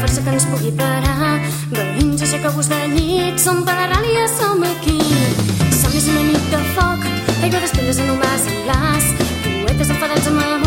força que ens pugui parar. Veïns, aixeca gust de nit, som paral i ja som aquí. Som és una nit de foc, aigua d'estrelles en un vas en glaç, poetes enfadats amb el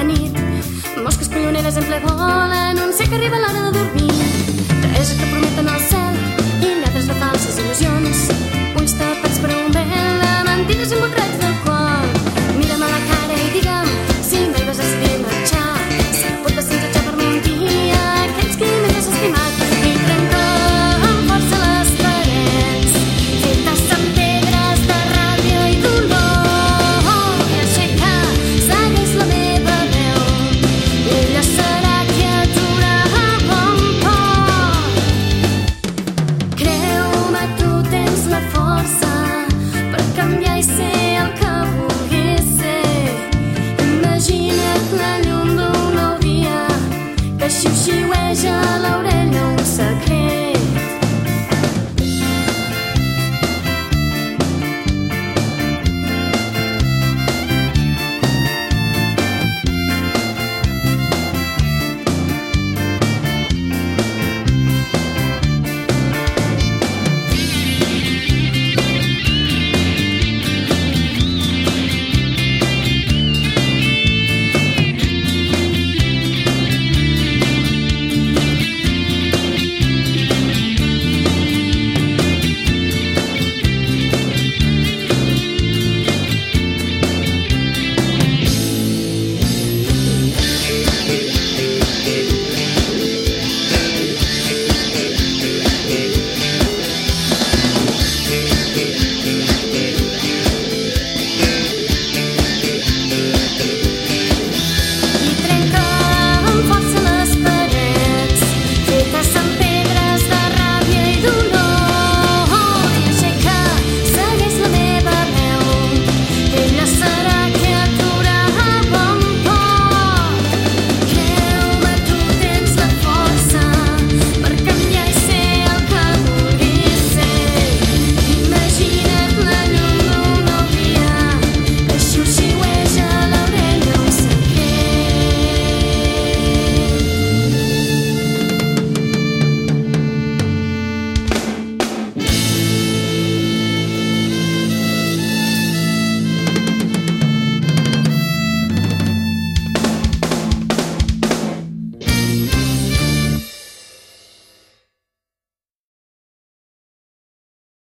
de nit. Mosques pioneres en ple vol anuncia que arriba l'hora de dormir. Tres que prometen el cel ရှိရှိဝဲရလုံးတဲ့လုံးစခဲ